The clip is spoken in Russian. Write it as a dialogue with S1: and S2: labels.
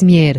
S1: směr